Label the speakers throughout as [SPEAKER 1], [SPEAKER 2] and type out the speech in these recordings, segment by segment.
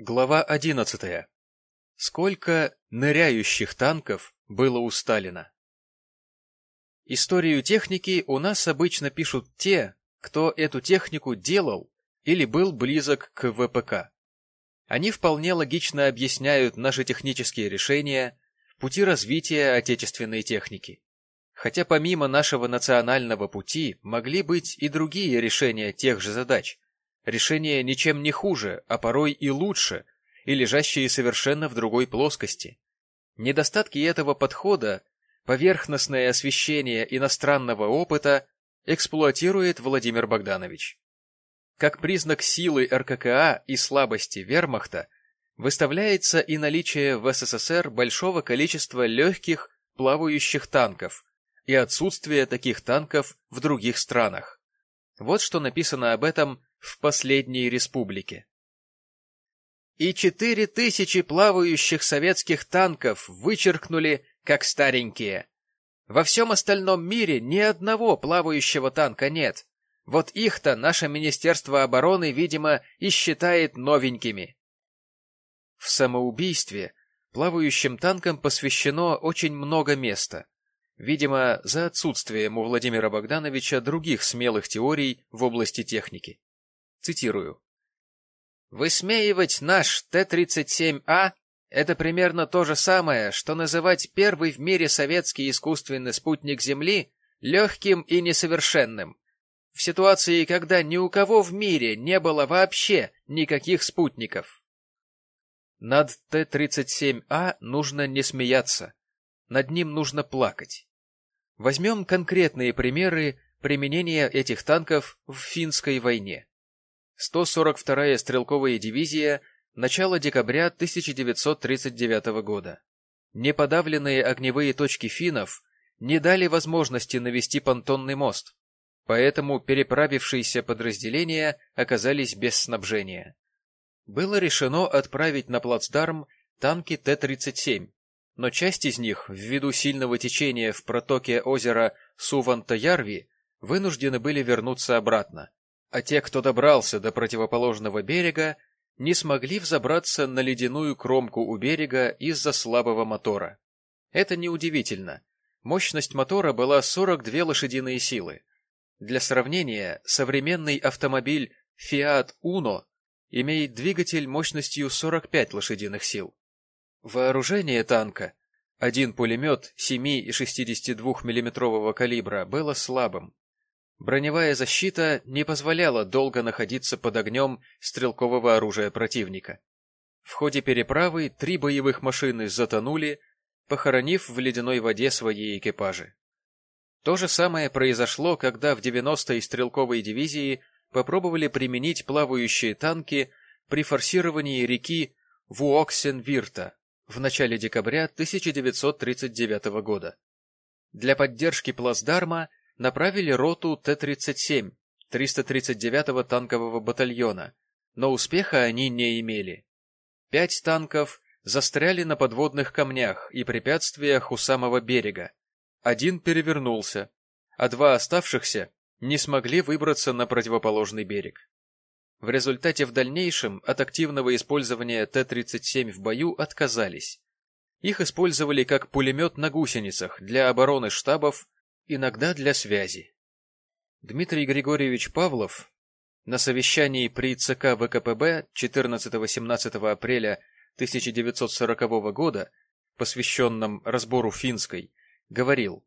[SPEAKER 1] Глава 11. Сколько ныряющих танков было у Сталина? Историю техники у нас обычно пишут те, кто эту технику делал или был близок к ВПК. Они вполне логично объясняют наши технические решения, пути развития отечественной техники. Хотя помимо нашего национального пути могли быть и другие решения тех же задач, решения ничем не хуже, а порой и лучше, и лежащие совершенно в другой плоскости. Недостатки этого подхода, поверхностное освещение иностранного опыта эксплуатирует Владимир Богданович. Как признак силы РККА и слабости вермахта выставляется и наличие в СССР большого количества легких плавающих танков и отсутствие таких танков в других странах. Вот что написано об этом в последней республике. И четыре тысячи плавающих советских танков вычеркнули как старенькие. Во всем остальном мире ни одного плавающего танка нет. Вот их-то наше Министерство обороны, видимо, и считает новенькими. В самоубийстве плавающим танкам посвящено очень много места. Видимо, за отсутствием у Владимира Богдановича других смелых теорий в области техники. Цитирую. «Высмеивать наш Т-37А — это примерно то же самое, что называть первый в мире советский искусственный спутник Земли легким и несовершенным, в ситуации, когда ни у кого в мире не было вообще никаких спутников. Над Т-37А нужно не смеяться, над ним нужно плакать. Возьмем конкретные примеры применения этих танков в финской войне. 142-я стрелковая дивизия, начало декабря 1939 года. Неподавленные огневые точки финнов не дали возможности навести понтонный мост, поэтому переправившиеся подразделения оказались без снабжения. Было решено отправить на плацдарм танки Т-37, но часть из них, ввиду сильного течения в протоке озера Суванта-Ярви, вынуждены были вернуться обратно а те, кто добрался до противоположного берега, не смогли взобраться на ледяную кромку у берега из-за слабого мотора. Это неудивительно. Мощность мотора была 42 лошадиные силы. Для сравнения, современный автомобиль Fiat Uno имеет двигатель мощностью 45 лошадиных сил. Вооружение танка, один пулемет 7,62 мм калибра, было слабым. Броневая защита не позволяла долго находиться под огнем стрелкового оружия противника. В ходе переправы три боевых машины затонули, похоронив в ледяной воде свои экипажи. То же самое произошло, когда в 90-й стрелковой дивизии попробовали применить плавающие танки при форсировании реки Вуоксен-Вирта в начале декабря 1939 года. Для поддержки плацдарма направили роту Т-37 339-го танкового батальона, но успеха они не имели. Пять танков застряли на подводных камнях и препятствиях у самого берега. Один перевернулся, а два оставшихся не смогли выбраться на противоположный берег. В результате в дальнейшем от активного использования Т-37 в бою отказались. Их использовали как пулемет на гусеницах для обороны штабов иногда для связи. Дмитрий Григорьевич Павлов на совещании при ЦК ВКПБ 14-17 апреля 1940 года, посвященном разбору финской, говорил,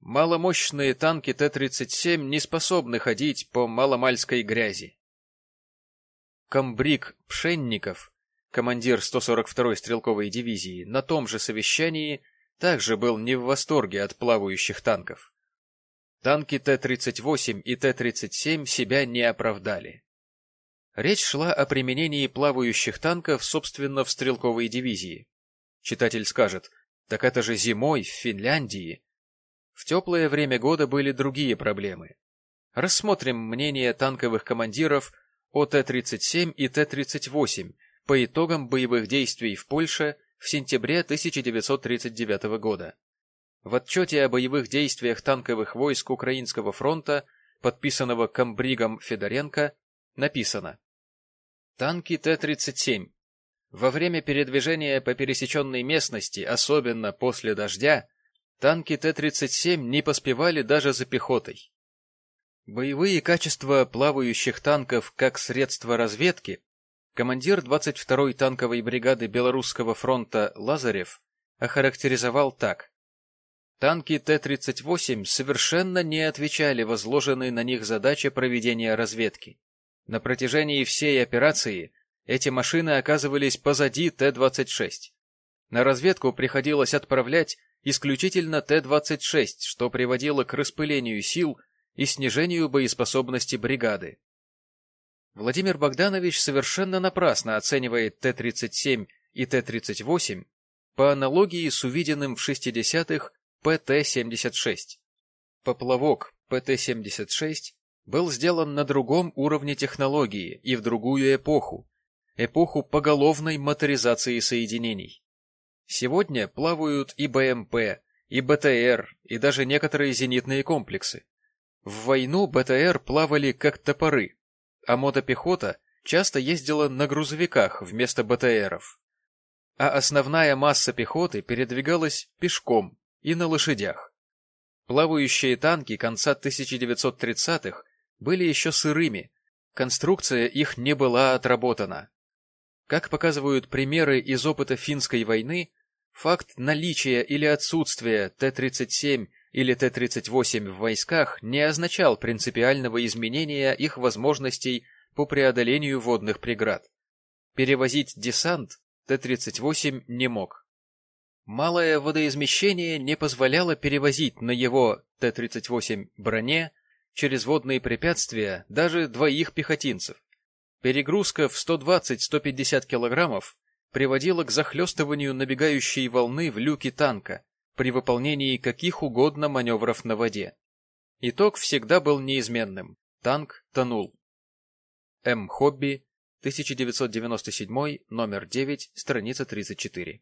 [SPEAKER 1] «Маломощные танки Т-37 не способны ходить по маломальской грязи». Комбриг Пшенников, командир 142-й стрелковой дивизии, на том же совещании также был не в восторге от плавающих танков. Танки Т-38 и Т-37 себя не оправдали. Речь шла о применении плавающих танков, собственно, в стрелковой дивизии. Читатель скажет, так это же зимой в Финляндии. В теплое время года были другие проблемы. Рассмотрим мнение танковых командиров о Т-37 и Т-38 по итогам боевых действий в Польше в сентябре 1939 года. В отчете о боевых действиях танковых войск Украинского фронта, подписанного комбригом Федоренко, написано Танки Т-37 Во время передвижения по пересеченной местности, особенно после дождя, танки Т-37 не поспевали даже за пехотой. Боевые качества плавающих танков как средство разведки командир 22-й танковой бригады Белорусского фронта Лазарев охарактеризовал так. Танки Т-38 совершенно не отвечали возложенной на них задаче проведения разведки. На протяжении всей операции эти машины оказывались позади Т-26. На разведку приходилось отправлять исключительно Т-26, что приводило к распылению сил и снижению боеспособности бригады. Владимир Богданович совершенно напрасно оценивает Т-37 и Т-38 по аналогии с увиденным в 60-х ПТ-76. Поплавок ПТ-76 был сделан на другом уровне технологии и в другую эпоху, эпоху поголовной моторизации соединений. Сегодня плавают и БМП, и БТР, и даже некоторые зенитные комплексы. В войну БТР плавали как топоры, а мотопехота часто ездила на грузовиках вместо БТРов. А основная масса пехоты передвигалась пешком и на лошадях. Плавающие танки конца 1930-х были еще сырыми, конструкция их не была отработана. Как показывают примеры из опыта финской войны, факт наличия или отсутствия Т-37 или Т-38 в войсках не означал принципиального изменения их возможностей по преодолению водных преград. Перевозить десант Т-38 не мог. Малое водоизмещение не позволяло перевозить на его Т-38 броне через водные препятствия даже двоих пехотинцев. Перегрузка в 120-150 килограммов приводила к захлестыванию набегающей волны в люке танка при выполнении каких угодно маневров на воде. Итог всегда был неизменным. Танк тонул. М. Хобби, 1997, номер 9, страница 34.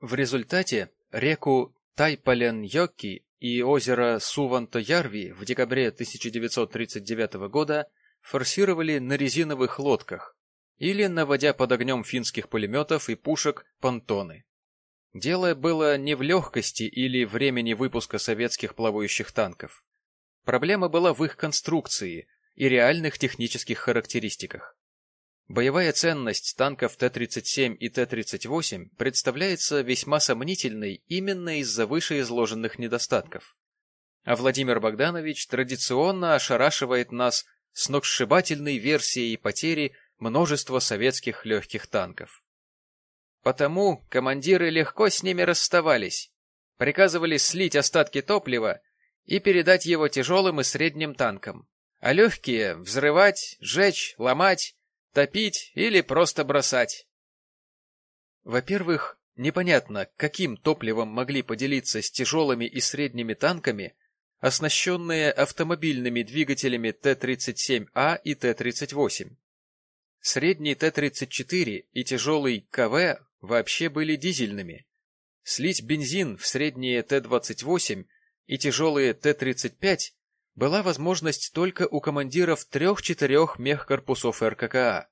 [SPEAKER 1] В результате реку Тайпален-Йокки и озеро Суванто-Ярви в декабре 1939 года форсировали на резиновых лодках или наводя под огнем финских пулеметов и пушек понтоны. Дело было не в легкости или времени выпуска советских плавающих танков. Проблема была в их конструкции и реальных технических характеристиках. Боевая ценность танков Т-37 и Т-38 представляется весьма сомнительной именно из-за вышеизложенных недостатков. А Владимир Богданович традиционно ошарашивает нас сногсшибательной версией потери множества советских легких танков. Потому командиры легко с ними расставались, приказывали слить остатки топлива и передать его тяжелым и средним танкам, а легкие — взрывать, сжечь, ломать, топить или просто бросать. Во-первых, непонятно, каким топливом могли поделиться с тяжелыми и средними танками оснащенные автомобильными двигателями Т-37А и Т-38. Средний Т-34 и тяжелый КВ вообще были дизельными. Слить бензин в средние Т-28 и тяжелые Т-35 была возможность только у командиров трех-четырех мехкорпусов РККА.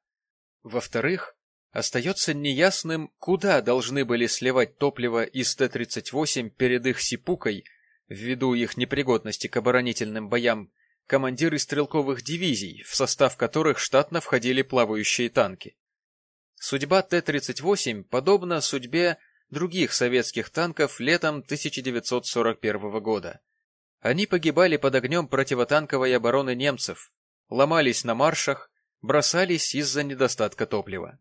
[SPEAKER 1] Во-вторых, остается неясным, куда должны были сливать топливо из Т-38 перед их сипукой ввиду их непригодности к оборонительным боям, командиры стрелковых дивизий, в состав которых штатно входили плавающие танки. Судьба Т-38 подобна судьбе других советских танков летом 1941 года. Они погибали под огнем противотанковой обороны немцев, ломались на маршах, бросались из-за недостатка топлива.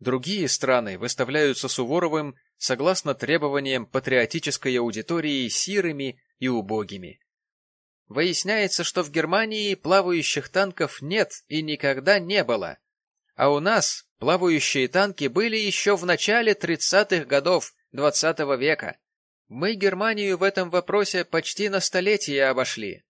[SPEAKER 1] Другие страны выставляются Суворовым согласно требованиям патриотической аудитории сирыми и убогими. Выясняется, что в Германии плавающих танков нет и никогда не было, а у нас плавающие танки были еще в начале 30-х годов XX -го века. Мы Германию в этом вопросе почти на столетие обошли.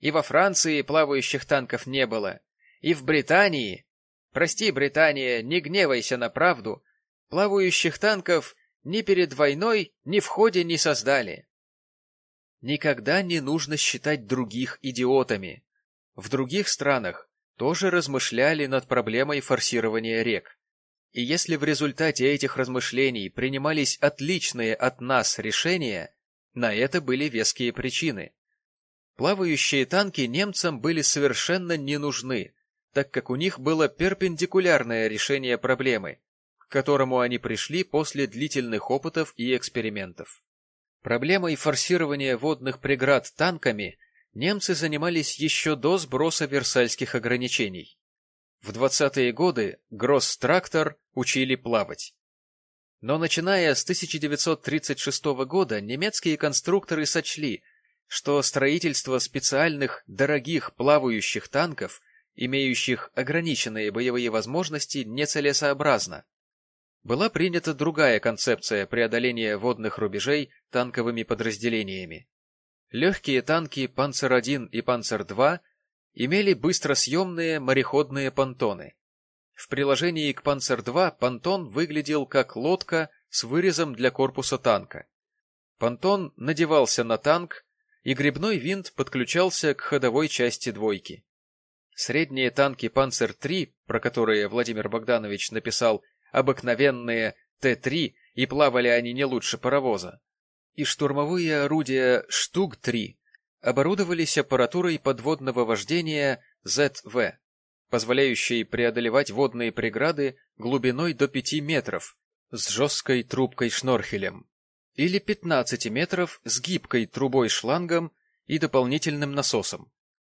[SPEAKER 1] И во Франции плавающих танков не было, и в Британии, прости, Британия, не гневайся на правду, плавающих танков ни перед войной, ни в ходе не создали. Никогда не нужно считать других идиотами. В других странах тоже размышляли над проблемой форсирования рек. И если в результате этих размышлений принимались отличные от нас решения, на это были веские причины. Плавающие танки немцам были совершенно не нужны, так как у них было перпендикулярное решение проблемы, к которому они пришли после длительных опытов и экспериментов. Проблемой форсирования водных преград танками немцы занимались еще до сброса Версальских ограничений. В 20-е годы Гросс-трактор учили плавать. Но начиная с 1936 года немецкие конструкторы сочли, что строительство специальных дорогих плавающих танков, имеющих ограниченные боевые возможности, нецелесообразно. Была принята другая концепция преодоления водных рубежей танковыми подразделениями. Легкие танки «Панцер-1» и «Панцер-2» имели быстросъемные мореходные понтоны. В приложении к «Панцер-2» понтон выглядел как лодка с вырезом для корпуса танка. Понтон надевался на танк, и грибной винт подключался к ходовой части двойки. Средние танки «Панцер-3», про которые Владимир Богданович написал «обыкновенные Т-3» и плавали они не лучше паровоза, и штурмовые орудия «Штуг-3» оборудовались аппаратурой подводного вождения ZV, позволяющей преодолевать водные преграды глубиной до 5 метров с жесткой трубкой-шнорхелем или 15 метров с гибкой трубой-шлангом и дополнительным насосом.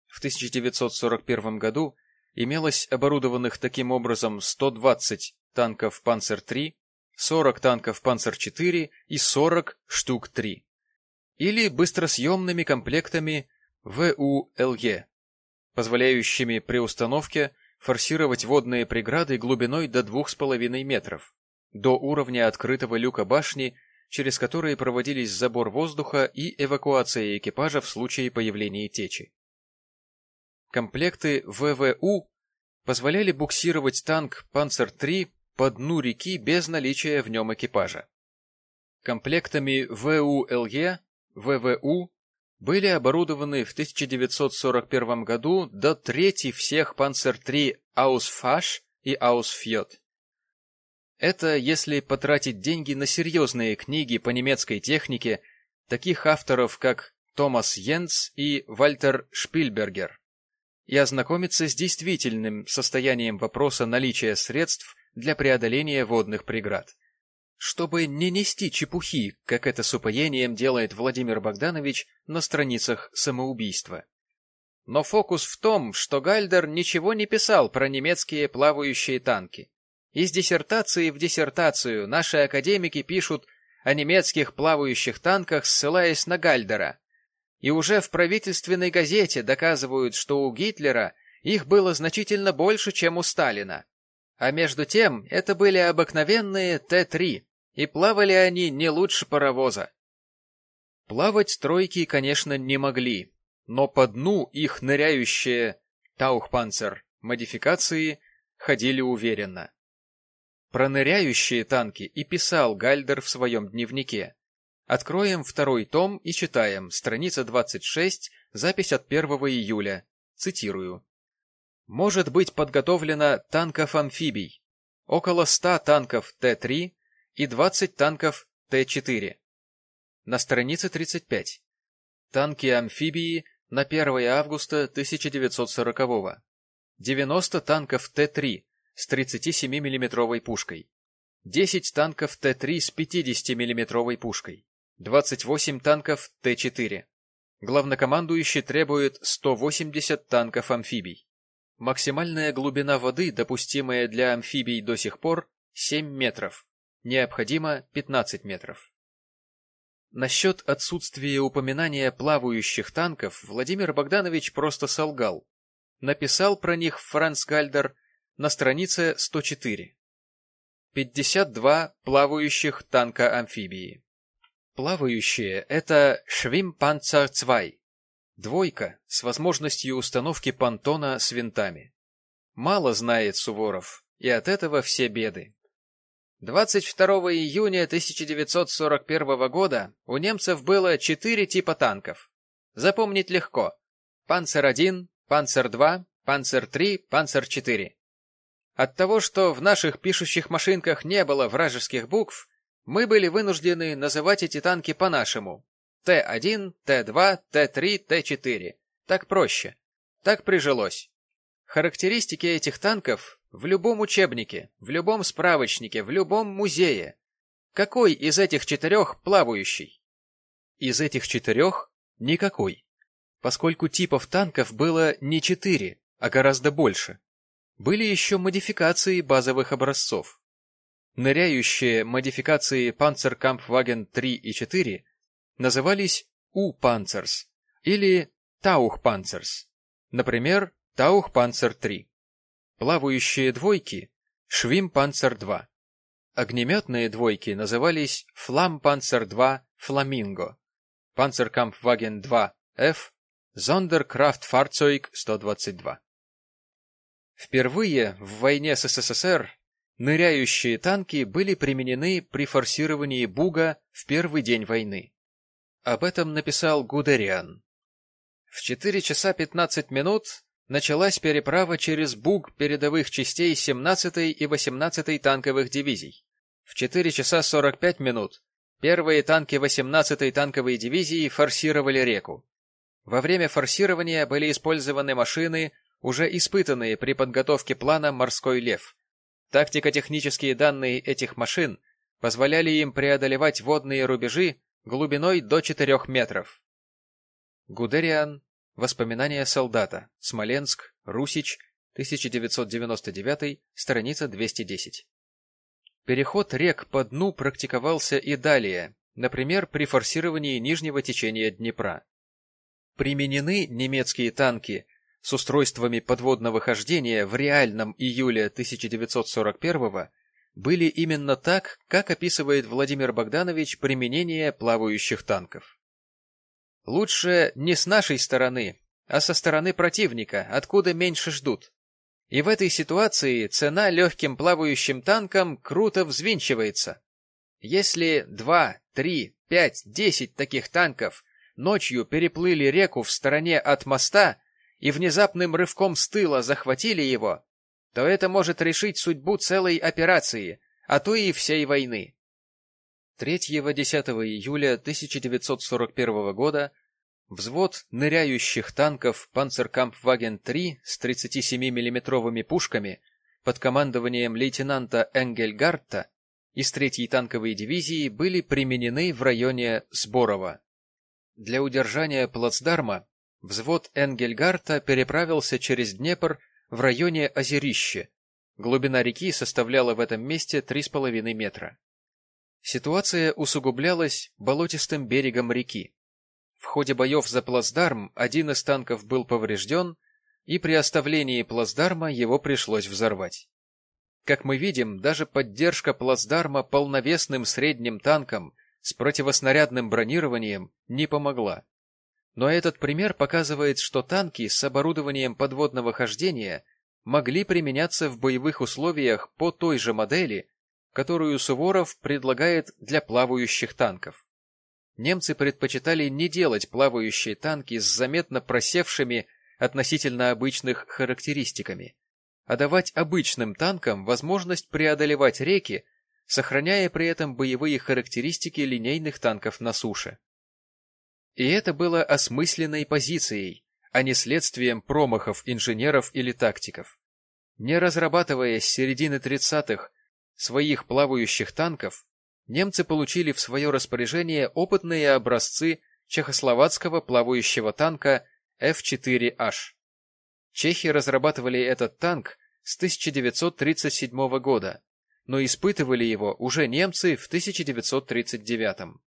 [SPEAKER 1] В 1941 году имелось оборудованных таким образом 120 танков «Панцер-3», 40 танков «Панцер-4» и 40 «Штук-3» или быстросъемными комплектами ВУЛЕ, позволяющими при установке форсировать водные преграды глубиной до 2,5 метров, до уровня открытого люка башни, через которые проводились забор воздуха и эвакуация экипажа в случае появления течи. Комплекты ВВУ позволяли буксировать танк «Панцер-3» по дну реки без наличия в нем экипажа. Комплектами ВУЛЕ ВВУ были оборудованы в 1941 году до трети всех Панцер-3 Аусфаш и Аусфьот. Это если потратить деньги на серьезные книги по немецкой технике таких авторов, как Томас Йенц и Вальтер Шпильбергер, и ознакомиться с действительным состоянием вопроса наличия средств для преодоления водных преград чтобы не нести чепухи, как это с упоением делает Владимир Богданович на страницах самоубийства. Но фокус в том, что Гальдер ничего не писал про немецкие плавающие танки. Из диссертации в диссертацию наши академики пишут о немецких плавающих танках, ссылаясь на Гальдера. И уже в правительственной газете доказывают, что у Гитлера их было значительно больше, чем у Сталина. А между тем, это были обыкновенные Т-3, и плавали они не лучше паровоза. Плавать стройки, конечно, не могли, но по дну их ныряющие Таухпанцер модификации ходили уверенно. Про ныряющие танки и писал Гальдер в своем дневнике. Откроем второй том и читаем, страница 26, запись от 1 июля. Цитирую. Может быть подготовлено танков-амфибий. Около 100 танков Т-3 и 20 танков Т-4. На странице 35. Танки-амфибии на 1 августа 1940 -го. 90 танков Т-3 с 37 миллиметровой пушкой. 10 танков Т-3 с 50 миллиметровой пушкой. 28 танков Т-4. Главнокомандующий требует 180 танков-амфибий. Максимальная глубина воды, допустимая для амфибий до сих пор, 7 метров. Необходимо 15 метров. Насчет отсутствия упоминания плавающих танков Владимир Богданович просто солгал. Написал про них Франц Гальдер на странице 104. 52 плавающих танка-амфибии. Плавающие — это Schwimmpanzer-2, двойка с возможностью установки понтона с винтами. Мало знает Суворов, и от этого все беды. 22 июня 1941 года у немцев было четыре типа танков. Запомнить легко. Панцер-1, Панцер-2, Панцер-3, Панцер-4. От того, что в наших пишущих машинках не было вражеских букв, мы были вынуждены называть эти танки по-нашему. Т-1, Т-2, Т-3, Т-4. Так проще. Так прижилось. Характеристики этих танков в любом учебнике, в любом справочнике, в любом музее. Какой из этих четырех плавающий? Из этих четырех никакой, поскольку типов танков было не четыре, а гораздо больше. Были еще модификации базовых образцов. Ныряющие модификации Panzerkampfwagen 3 и 4 назывались У-Panzers или Tauch-Panzers, например, Tauch-Panzer 3. Плавающие двойки – Schwimm-Panzer 2. Огнеметные двойки назывались Flamm-Panzer 2 Flamingo, Panzerkampfwagen 2 F, Sonderkraftfahrzeug 122. Впервые в войне с СССР Ныряющие танки были применены при форсировании Буга в первый день войны. Об этом написал Гудериан. В 4 часа 15 минут началась переправа через Буг передовых частей 17-й и 18-й танковых дивизий. В 4 часа 45 минут первые танки 18-й танковой дивизии форсировали реку. Во время форсирования были использованы машины, уже испытанные при подготовке плана «Морской лев», Тактико-технические данные этих машин позволяли им преодолевать водные рубежи глубиной до 4 метров. Гудериан. Воспоминания солдата. Смоленск. Русич. 1999. Страница 210. Переход рек по дну практиковался и далее, например, при форсировании нижнего течения Днепра. Применены немецкие танки с устройствами подводного хождения в реальном июле 1941 были именно так, как описывает Владимир Богданович применение плавающих танков. Лучше не с нашей стороны, а со стороны противника, откуда меньше ждут. И в этой ситуации цена легким плавающим танкам круто взвинчивается. Если два, три, пять, десять таких танков ночью переплыли реку в стороне от моста, и внезапным рывком с тыла захватили его, то это может решить судьбу целой операции, а то и всей войны. 3-10 июля 1941 года взвод ныряющих танков Panzerkampfwagen-3 с 37 миллиметровыми пушками под командованием лейтенанта Энгельгарта из 3-й танковой дивизии были применены в районе Сборова. Для удержания плацдарма Взвод Энгельгарта переправился через Днепр в районе Озерище. Глубина реки составляла в этом месте 3,5 метра. Ситуация усугублялась болотистым берегом реки. В ходе боев за плацдарм один из танков был поврежден, и при оставлении плацдарма его пришлось взорвать. Как мы видим, даже поддержка плацдарма полновесным средним танком с противоснарядным бронированием не помогла. Но этот пример показывает, что танки с оборудованием подводного хождения могли применяться в боевых условиях по той же модели, которую Суворов предлагает для плавающих танков. Немцы предпочитали не делать плавающие танки с заметно просевшими относительно обычных характеристиками, а давать обычным танкам возможность преодолевать реки, сохраняя при этом боевые характеристики линейных танков на суше. И это было осмысленной позицией, а не следствием промахов инженеров или тактиков. Не разрабатывая с середины 30-х своих плавающих танков, немцы получили в свое распоряжение опытные образцы чехословацкого плавающего танка F4H. Чехи разрабатывали этот танк с 1937 года, но испытывали его уже немцы в 1939.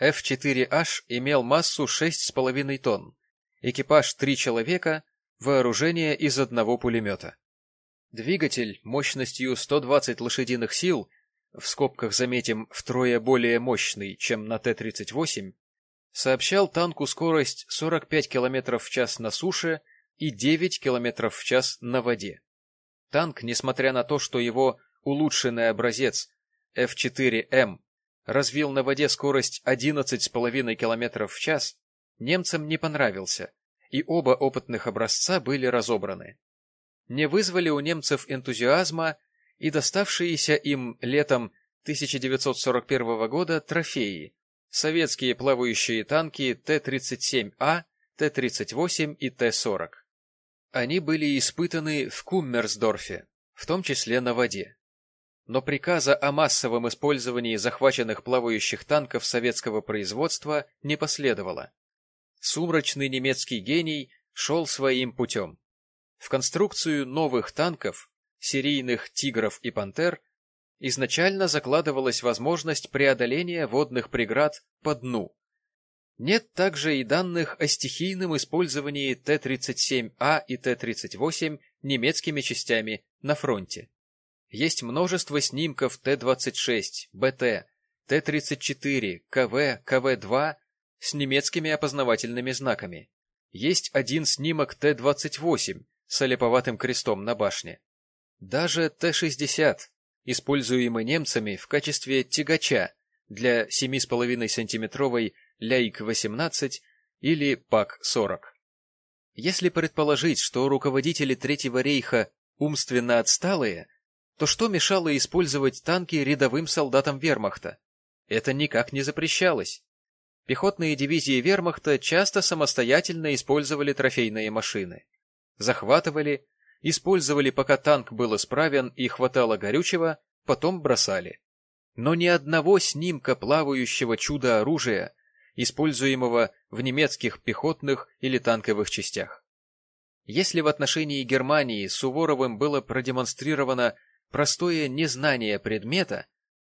[SPEAKER 1] F4H имел массу 6,5 тонн, экипаж 3 человека, вооружение из одного пулемета. Двигатель мощностью 120 лошадиных сил, в скобках заметим втрое более мощный, чем на Т-38, сообщал танку скорость 45 км в час на суше и 9 км в час на воде. Танк, несмотря на то, что его улучшенный образец F4M развил на воде скорость 11,5 км в час, немцам не понравился, и оба опытных образца были разобраны. не вызвали у немцев энтузиазма и доставшиеся им летом 1941 года трофеи – советские плавающие танки Т-37А, Т-38 и Т-40. Они были испытаны в Куммерсдорфе, в том числе на воде. Но приказа о массовом использовании захваченных плавающих танков советского производства не последовало. Сумрачный немецкий гений шел своим путем. В конструкцию новых танков, серийных «Тигров» и «Пантер» изначально закладывалась возможность преодоления водных преград по дну. Нет также и данных о стихийном использовании Т-37А и Т-38 немецкими частями на фронте. Есть множество снимков Т-26, БТ, Т-34, КВ, КВ-2 с немецкими опознавательными знаками. Есть один снимок Т-28 с олеповатым крестом на башне. Даже Т-60, используемый немцами в качестве тягача для 7,5 сантиметровой Ляйк-18 или ПАК-40. Если предположить, что руководители Третьего рейха умственно отсталые, то что мешало использовать танки рядовым солдатам вермахта? Это никак не запрещалось. Пехотные дивизии вермахта часто самостоятельно использовали трофейные машины. Захватывали, использовали, пока танк был исправен и хватало горючего, потом бросали. Но ни одного снимка плавающего чудо-оружия, используемого в немецких пехотных или танковых частях. Если в отношении Германии Суворовым было продемонстрировано простое незнание предмета,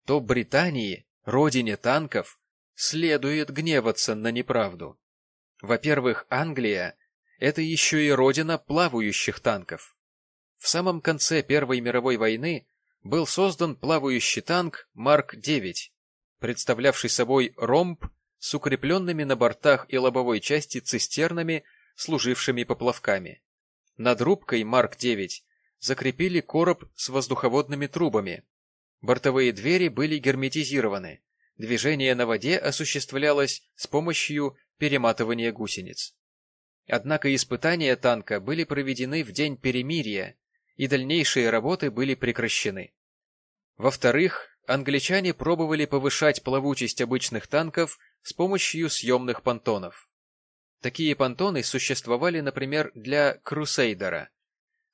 [SPEAKER 1] то Британии, родине танков, следует гневаться на неправду. Во-первых, Англия – это еще и родина плавающих танков. В самом конце Первой мировой войны был создан плавающий танк Марк-9, представлявший собой ромб с укрепленными на бортах и лобовой части цистернами, служившими поплавками. Над рубкой Марк-9 закрепили короб с воздуховодными трубами. Бортовые двери были герметизированы. Движение на воде осуществлялось с помощью перематывания гусениц. Однако испытания танка были проведены в день перемирия, и дальнейшие работы были прекращены. Во-вторых, англичане пробовали повышать плавучесть обычных танков с помощью съемных понтонов. Такие понтоны существовали, например, для Крусейдера.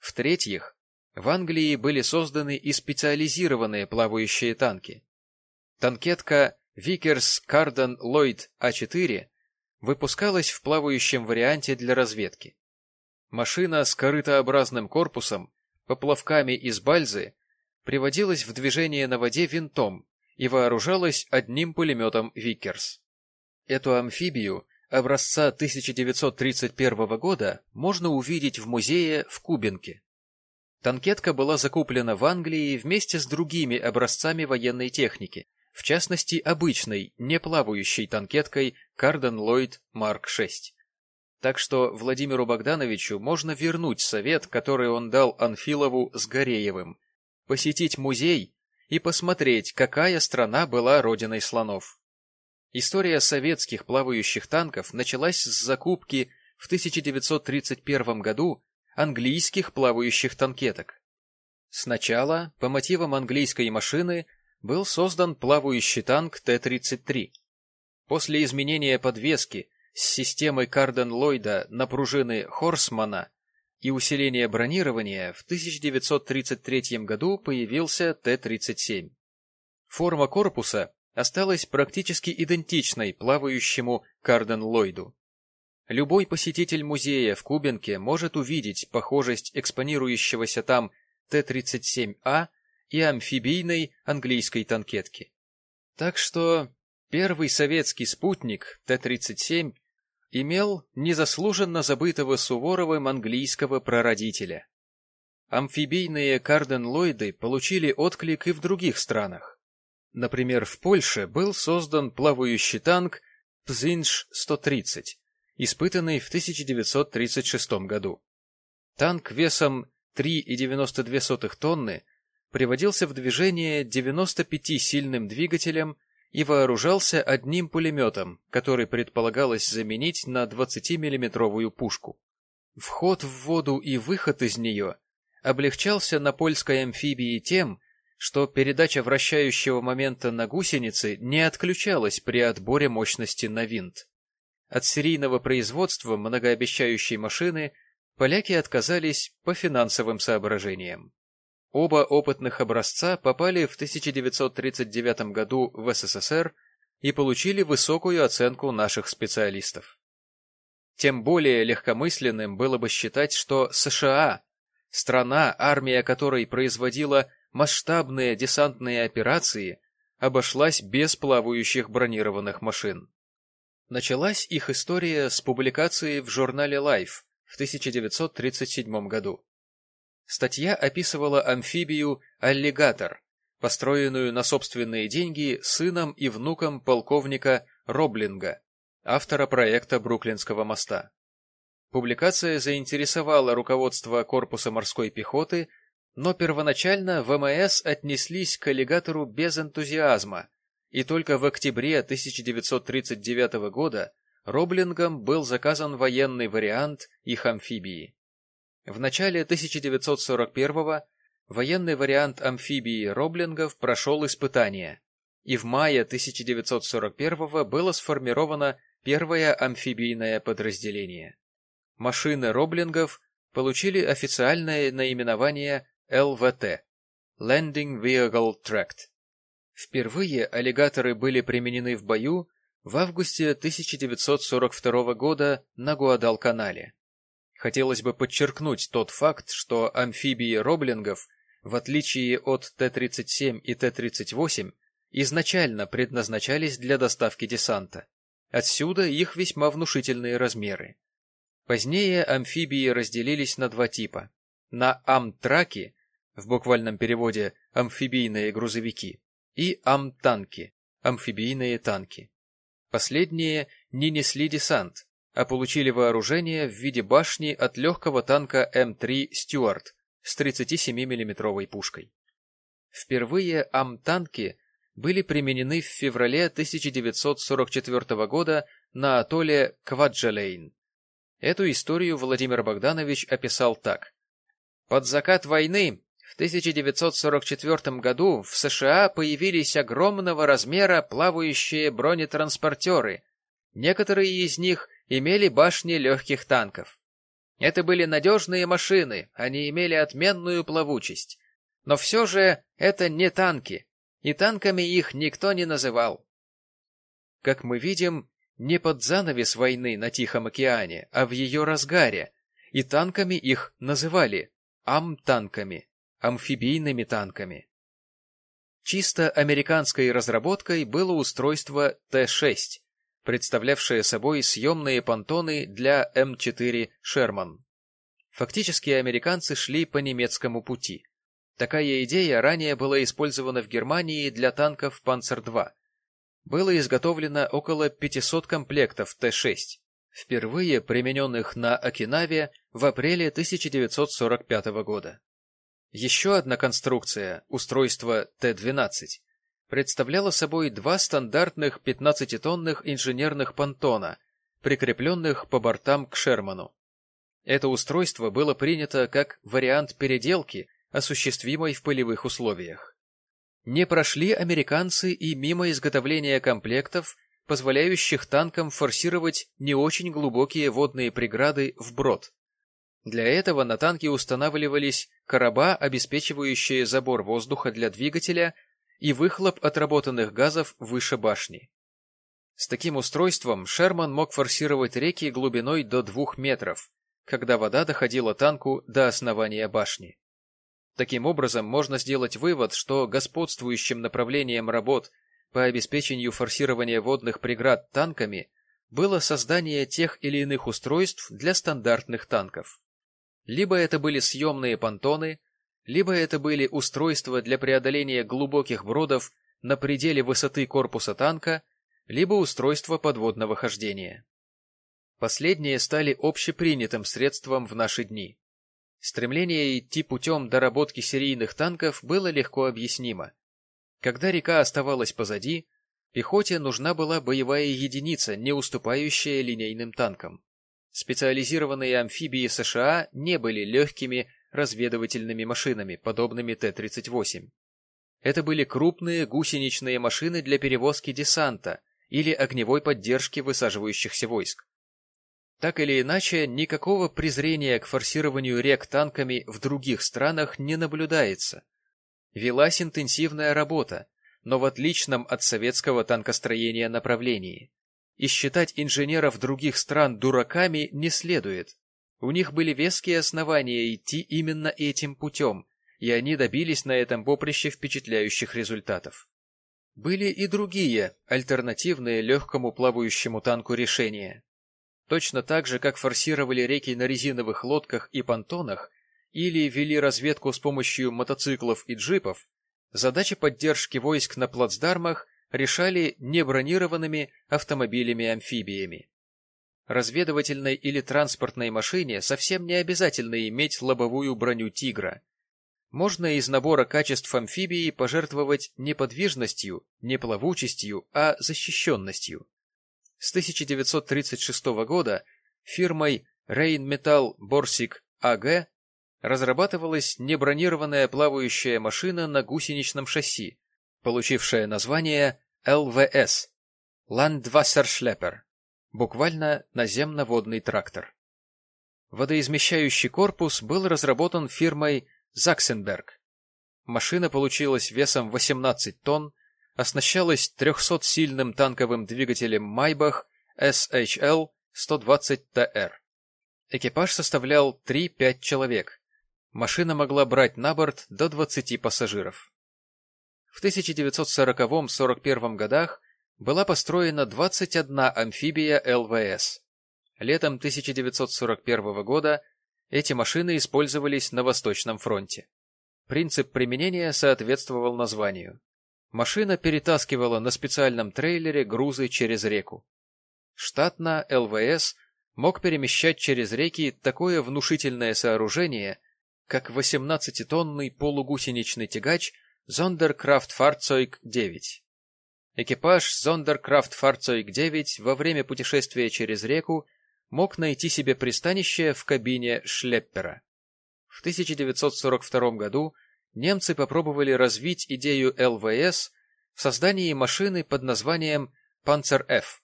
[SPEAKER 1] В-третьих, в Англии были созданы и специализированные плавающие танки. Танкетка Vickers Carden Lloyd A4 выпускалась в плавающем варианте для разведки. Машина с корытообразным корпусом, поплавками из бальзы, приводилась в движение на воде винтом и вооружалась одним пулеметом Vickers. Эту амфибию образца 1931 года можно увидеть в музее в Кубинке. Танкетка была закуплена в Англии вместе с другими образцами военной техники, в частности обычной, не плавающей танкеткой Карден Ллойд Марк 6. Так что Владимиру Богдановичу можно вернуть совет, который он дал Анфилову с Гореевым, посетить музей и посмотреть, какая страна была родиной слонов. История советских плавающих танков началась с закупки в 1931 году английских плавающих танкеток. Сначала, по мотивам английской машины, был создан плавающий танк Т-33. После изменения подвески с системой Карден-Ллойда на пружины Хорсмана и усиления бронирования в 1933 году появился Т-37. Форма корпуса осталась практически идентичной плавающему Карден-Ллойду. Любой посетитель музея в Кубинке может увидеть похожесть экспонирующегося там Т-37А и амфибийной английской танкетки. Так что первый советский спутник Т-37 имел незаслуженно забытого Суворовым английского прародителя. Амфибийные Карден-Ллойды получили отклик и в других странах. Например, в Польше был создан плавающий танк Пзинш-130, испытанный в 1936 году. Танк весом 3,92 тонны приводился в движение 95-сильным двигателем и вооружался одним пулеметом, который предполагалось заменить на 20-миллиметровую пушку. Вход в воду и выход из нее облегчался на польской амфибии тем, что передача вращающего момента на гусеницы не отключалась при отборе мощности на винт. От серийного производства многообещающей машины поляки отказались по финансовым соображениям. Оба опытных образца попали в 1939 году в СССР и получили высокую оценку наших специалистов. Тем более легкомысленным было бы считать, что США, страна, армия которой производила масштабные десантные операции, обошлась без плавающих бронированных машин. Началась их история с публикации в журнале Life в 1937 году. Статья описывала амфибию «Аллигатор», построенную на собственные деньги сыном и внуком полковника Роблинга, автора проекта Бруклинского моста. Публикация заинтересовала руководство корпуса морской пехоты, но первоначально ВМС отнеслись к аллигатору без энтузиазма, и только в октябре 1939 года Роблингом был заказан военный вариант их амфибии. В начале 1941-го военный вариант амфибии Роблингов прошел испытания, и в мае 1941-го было сформировано первое амфибийное подразделение. Машины Роблингов получили официальное наименование ЛВТ – Landing Vehicle Tract. Впервые аллигаторы были применены в бою в августе 1942 года на Гуадалканале. Хотелось бы подчеркнуть тот факт, что амфибии Роблингов, в отличие от Т-37 и Т-38, изначально предназначались для доставки десанта. Отсюда их весьма внушительные размеры. Позднее амфибии разделились на два типа. На амтраки, в буквальном переводе амфибийные грузовики, и амтанки, амфибийные танки. Последние не несли десант, а получили вооружение в виде башни от легкого танка М3 «Стюарт» с 37 миллиметровой пушкой. Впервые АМ-танки были применены в феврале 1944 года на атолле Кваджалейн. Эту историю Владимир Богданович описал так. Под закат войны в 1944 году в США появились огромного размера плавающие бронетранспортеры. Некоторые из них имели башни легких танков. Это были надежные машины, они имели отменную плавучесть. Но все же это не танки, и танками их никто не называл. Как мы видим, не под занавес войны на Тихом океане, а в ее разгаре, и танками их называли амтанками, амфибийными танками. Чисто американской разработкой было устройство Т-6, представлявшие собой съемные понтоны для М4 «Шерман». Фактически американцы шли по немецкому пути. Такая идея ранее была использована в Германии для танков «Панцер-2». Было изготовлено около 500 комплектов Т-6, впервые примененных на Окинаве в апреле 1945 года. Еще одна конструкция, устройство Т-12, представляла собой два стандартных 15-тонных инженерных понтона, прикрепленных по бортам к Шерману. Это устройство было принято как вариант переделки, осуществимой в полевых условиях. Не прошли американцы и мимо изготовления комплектов, позволяющих танкам форсировать не очень глубокие водные преграды вброд. Для этого на танке устанавливались короба, обеспечивающие забор воздуха для двигателя и выхлоп отработанных газов выше башни. С таким устройством Шерман мог форсировать реки глубиной до двух метров, когда вода доходила танку до основания башни. Таким образом, можно сделать вывод, что господствующим направлением работ по обеспечению форсирования водных преград танками было создание тех или иных устройств для стандартных танков. Либо это были съемные понтоны, либо это были устройства для преодоления глубоких бродов на пределе высоты корпуса танка, либо устройства подводного хождения. Последние стали общепринятым средством в наши дни. Стремление идти путем доработки серийных танков было легко объяснимо. Когда река оставалась позади, пехоте нужна была боевая единица, не уступающая линейным танкам. Специализированные амфибии США не были легкими разведывательными машинами, подобными Т-38. Это были крупные гусеничные машины для перевозки десанта или огневой поддержки высаживающихся войск. Так или иначе, никакого презрения к форсированию рек танками в других странах не наблюдается. Велась интенсивная работа, но в отличном от советского танкостроения направлении. И считать инженеров других стран дураками не следует. У них были веские основания идти именно этим путем, и они добились на этом поприще впечатляющих результатов. Были и другие, альтернативные легкому плавающему танку решения. Точно так же, как форсировали реки на резиновых лодках и понтонах или вели разведку с помощью мотоциклов и джипов, задачи поддержки войск на плацдармах решали небронированными автомобилями-амфибиями. Разведывательной или транспортной машине совсем не обязательно иметь лобовую броню «Тигра». Можно из набора качеств амфибии пожертвовать не подвижностью, не плавучестью, а защищенностью. С 1936 года фирмой Rheinmetall Borsig AG разрабатывалась небронированная плавающая машина на гусеничном шасси, получившая название ЛВС – Landwasserschlepper, буквально наземно-водный трактор. Водоизмещающий корпус был разработан фирмой Заксенберг. Машина получилась весом 18 тонн, оснащалась 300-сильным танковым двигателем Майбах SHL-120TR. Экипаж составлял 3-5 человек. Машина могла брать на борт до 20 пассажиров. В 1940-41 годах была построена 21 амфибия ЛВС. Летом 1941 года эти машины использовались на Восточном фронте. Принцип применения соответствовал названию. Машина перетаскивала на специальном трейлере грузы через реку. Штатно ЛВС мог перемещать через реки такое внушительное сооружение, как 18-тонный полугусеничный тягач Зондеркрафтфарцойг-9. Экипаж Зондеркрафтфарцойг-9 во время путешествия через реку мог найти себе пристанище в кабине шлеппера. В 1942 году немцы попробовали развить идею ЛВС в создании машины под названием «Панцер-Ф»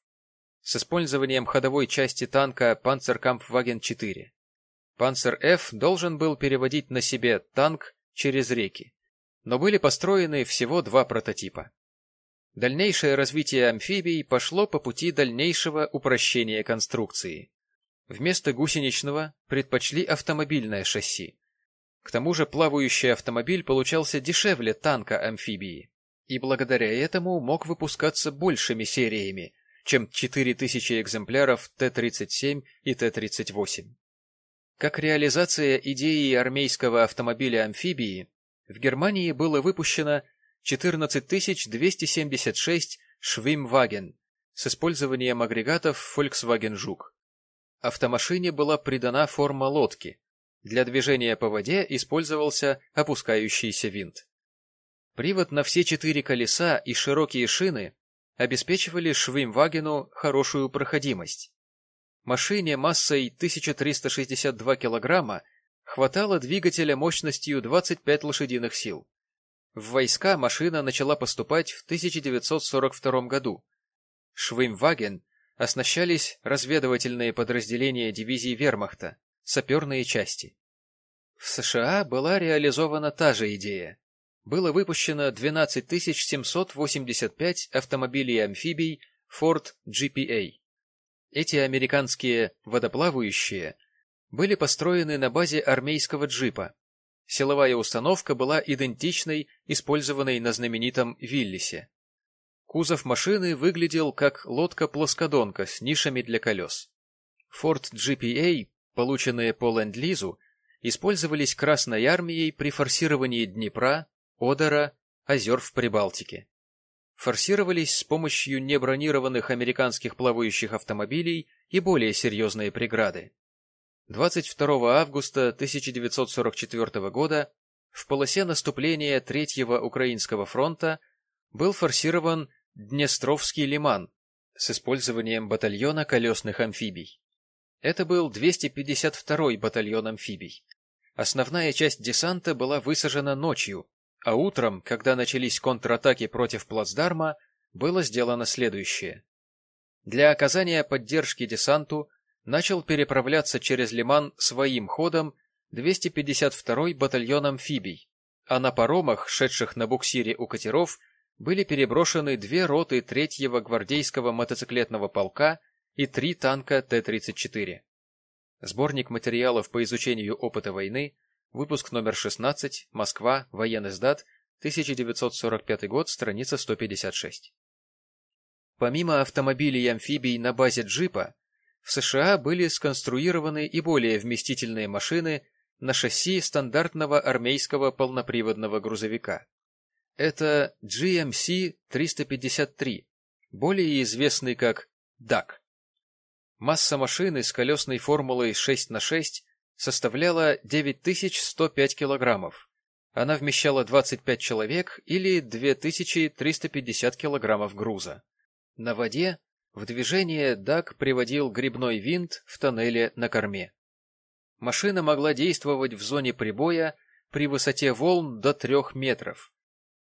[SPEAKER 1] с использованием ходовой части танка «Панцеркампфваген-4». «Панцер-Ф» должен был переводить на себе танк через реки, но были построены всего два прототипа. Дальнейшее развитие амфибий пошло по пути дальнейшего упрощения конструкции. Вместо гусеничного предпочли автомобильное шасси. К тому же плавающий автомобиль получался дешевле танка-амфибии, и благодаря этому мог выпускаться большими сериями, чем 4000 экземпляров Т-37 и Т-38. Как реализация идеи армейского автомобиля-амфибии, в Германии было выпущено 14276 Schwimmwagen с использованием агрегатов Volkswagen Жук. Автомашине была придана форма лодки, для движения по воде использовался опускающийся винт. Привод на все четыре колеса и широкие шины обеспечивали Швимвагену хорошую проходимость. Машине массой 1362 килограмма хватало двигателя мощностью 25 лошадиных сил. В войска машина начала поступать в 1942 году. Швимваген оснащались разведывательные подразделения дивизии вермахта, саперные части. В США была реализована та же идея. Было выпущено 12 785 автомобилей-амфибий Ford GPA. Эти американские водоплавающие были построены на базе армейского джипа. Силовая установка была идентичной использованной на знаменитом Виллисе. Кузов машины выглядел как лодка-плоскодонка с нишами для колес. Ford GPA полученные по Ленд-Лизу, использовались Красной армией при форсировании Днепра, Одера, озер в Прибалтике. Форсировались с помощью небронированных американских плавающих автомобилей и более серьезные преграды. 22 августа 1944 года в полосе наступления Третьего Украинского фронта был форсирован Днестровский лиман с использованием батальона колесных амфибий. Это был 252-й батальон амфибий. Основная часть десанта была высажена ночью, а утром, когда начались контратаки против плацдарма, было сделано следующее. Для оказания поддержки десанту начал переправляться через Лиман своим ходом 252-й батальон амфибий, а на паромах, шедших на буксире у катеров, были переброшены две роты 3-го гвардейского мотоциклетного полка и три танка Т-34. Сборник материалов по изучению опыта войны, выпуск номер 16, Москва, военный сдат, 1945 год, страница 156. Помимо автомобилей и амфибий на базе джипа, в США были сконструированы и более вместительные машины на шасси стандартного армейского полноприводного грузовика. Это GMC-353, более известный как DAC. Масса машины с колесной формулой 6 на 6 составляла 9105 килограммов. Она вмещала 25 человек или 2350 килограммов груза. На воде в движение ДАК приводил грибной винт в тоннеле на корме. Машина могла действовать в зоне прибоя при высоте волн до 3 метров.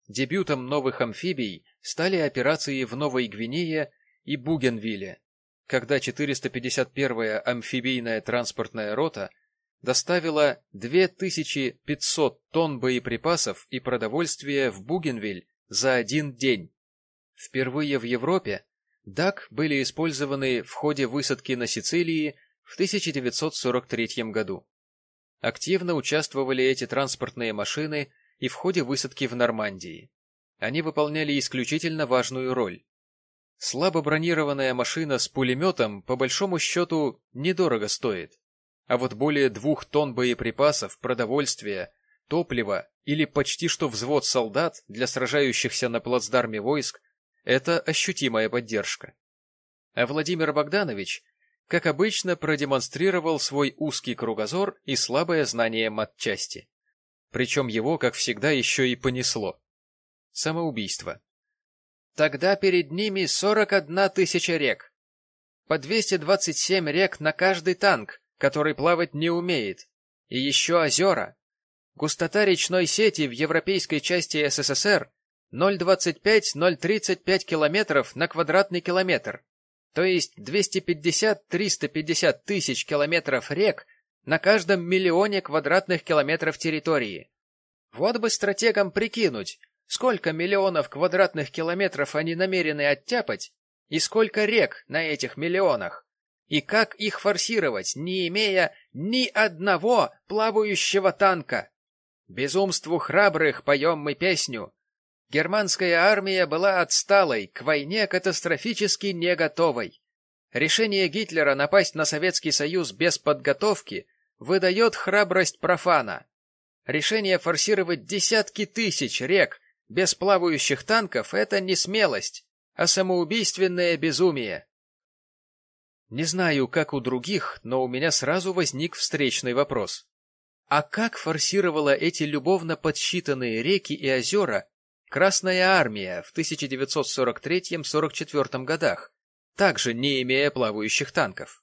[SPEAKER 1] Дебютом новых амфибий стали операции в Новой Гвинее и Бугенвилле, когда 451-я амфибийная транспортная рота доставила 2500 тонн боеприпасов и продовольствия в Бугенвиль за один день. Впервые в Европе ДАК были использованы в ходе высадки на Сицилии в 1943 году. Активно участвовали эти транспортные машины и в ходе высадки в Нормандии. Они выполняли исключительно важную роль. Слабо бронированная машина с пулеметом, по большому счету, недорого стоит. А вот более двух тонн боеприпасов, продовольствия, топлива или почти что взвод солдат для сражающихся на плацдарме войск – это ощутимая поддержка. А Владимир Богданович, как обычно, продемонстрировал свой узкий кругозор и слабое знание матчасти. Причем его, как всегда, еще и понесло. Самоубийство. Тогда перед ними 41 тысяча рек. По 227 рек на каждый танк, который плавать не умеет. И еще озера. Густота речной сети в европейской части СССР 0,25-0,35 километров на квадратный километр. То есть 250-350 тысяч километров рек на каждом миллионе квадратных километров территории. Вот бы стратегам прикинуть, сколько миллионов квадратных километров они намерены оттяпать, и сколько рек на этих миллионах, и как их форсировать, не имея ни одного плавающего танка. Безумству храбрых поем мы песню. Германская армия была отсталой, к войне катастрофически не готовой. Решение Гитлера напасть на Советский Союз без подготовки выдает храбрость профана. Решение форсировать десятки тысяч рек без плавающих танков это не смелость, а самоубийственное безумие. Не знаю, как у других, но у меня сразу возник встречный вопрос. А как форсировала эти любовно подсчитанные реки и озера Красная Армия в 1943-44 годах, также не имея плавающих танков?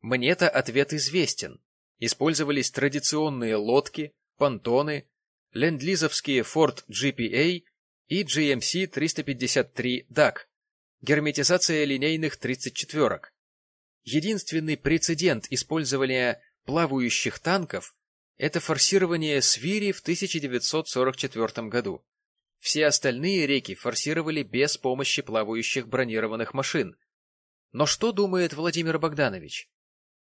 [SPEAKER 1] Мне-то ответ известен. Использовались традиционные лодки, понтоны, ленд-лизовские Ford GPA и GMC 353 DAC, герметизация линейных 34-ок. Единственный прецедент использования плавающих танков – это форсирование Свири в 1944 году. Все остальные реки форсировали без помощи плавающих бронированных машин. Но что думает Владимир Богданович?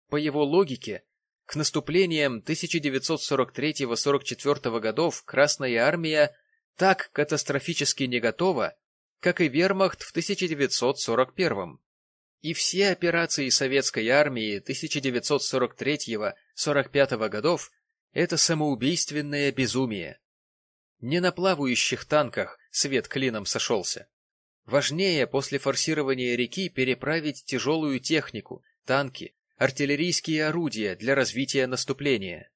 [SPEAKER 1] По его логике, к наступлениям 1943-44 годов Красная Армия так катастрофически не готова, как и вермахт в 1941 И все операции Советской Армии 1943-45 годов – это самоубийственное безумие. Не на плавающих танках свет клином сошелся. Важнее после форсирования реки переправить тяжелую технику, танки, артиллерийские орудия для развития наступления.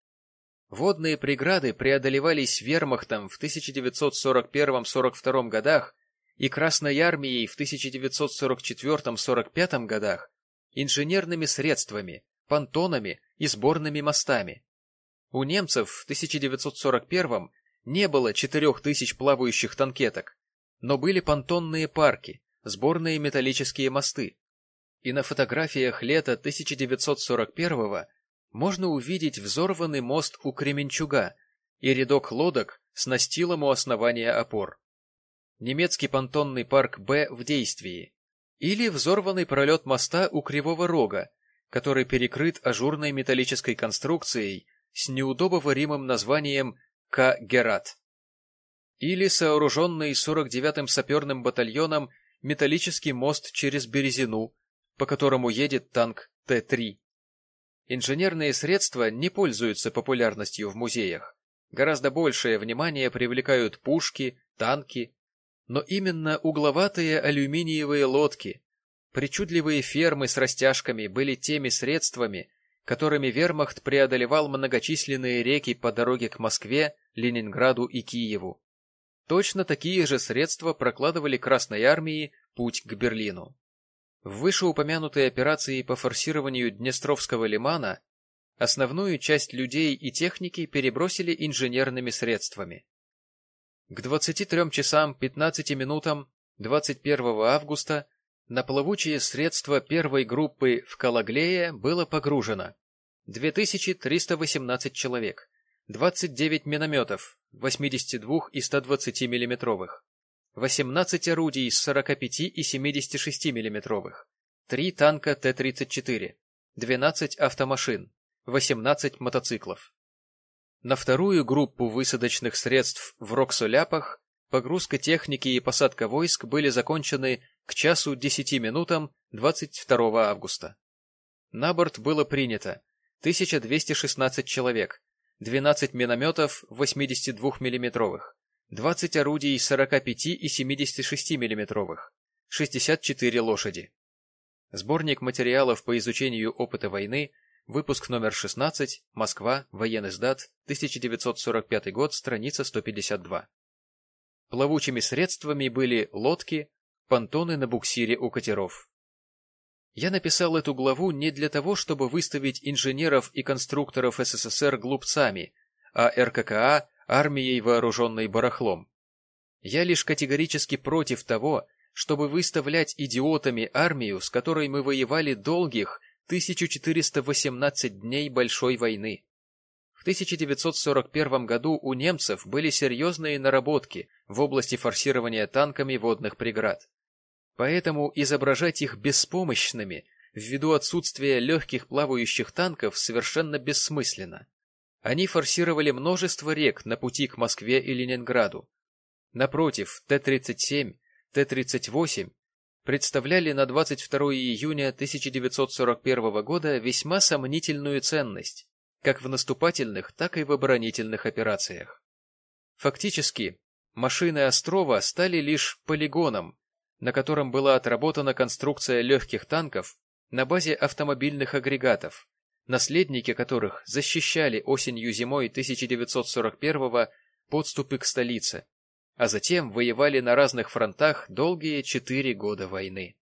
[SPEAKER 1] Водные преграды преодолевались вермахтом в 1941-42 годах и Красной армией в 1944-45 годах инженерными средствами, понтонами и сборными мостами. У немцев в 1941 не было 4000 плавающих танкеток, но были понтонные парки, сборные металлические мосты. И на фотографиях лета 1941 можно увидеть взорванный мост у Кременчуга и рядок лодок с настилом у основания опор. Немецкий понтонный парк «Б» в действии. Или взорванный пролет моста у Кривого Рога, который перекрыт ажурной металлической конструкцией с неудобоваримым названием К-Герат. Или сооруженный 49-м саперным батальоном металлический мост через Березину, по которому едет танк Т-3. Инженерные средства не пользуются популярностью в музеях. Гораздо большее внимание привлекают пушки, танки, но именно угловатые алюминиевые лодки, причудливые фермы с растяжками были теми средствами, которыми вермахт преодолевал многочисленные реки по дороге к Москве, Ленинграду и Киеву. Точно такие же средства прокладывали Красной армии путь к Берлину. В вышеупомянутой операции по форсированию Днестровского лимана основную часть людей и техники перебросили инженерными средствами. К 23 часам 15 минутам 21 августа на плавучие средства первой группы в Калаглее было погружено 2318 человек, 29 минометов 82 и 120 миллиметровых, 18 орудий с 45 и 76 миллиметровых, 3 танка Т-34, 12 автомашин, 18 мотоциклов. На вторую группу высадочных средств в Роксоляпах погрузка техники и посадка войск были закончены к часу 10 минутам 22 августа. На борт было принято 1216 человек, 12 минометов 82 миллиметровых, 20 орудий 45 и 76 миллиметровых, 64 лошади. Сборник материалов по изучению опыта войны Выпуск номер 16, Москва, военный сдат, 1945 год, страница 152. Плавучими средствами были лодки, понтоны на буксире у катеров. Я написал эту главу не для того, чтобы выставить инженеров и конструкторов СССР глупцами, а РККА – армией, вооруженной барахлом. Я лишь категорически против того, чтобы выставлять идиотами армию, с которой мы воевали долгих – 1418 дней Большой войны. В 1941 году у немцев были серьезные наработки в области форсирования танками водных преград. Поэтому изображать их беспомощными ввиду отсутствия легких плавающих танков совершенно бессмысленно. Они форсировали множество рек на пути к Москве и Ленинграду. Напротив, Т-37, Т-38 представляли на 22 июня 1941 года весьма сомнительную ценность, как в наступательных, так и в оборонительных операциях. Фактически, машины Острова стали лишь полигоном, на котором была отработана конструкция легких танков на базе автомобильных агрегатов, наследники которых защищали осенью-зимой 1941 подступы к столице, а затем воевали на разных фронтах долгие четыре года войны.